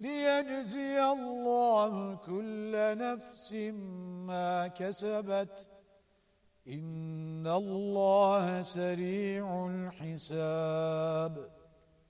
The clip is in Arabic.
ليجزي الله كل نفس ما كسبت. إن الله سريع الحساب.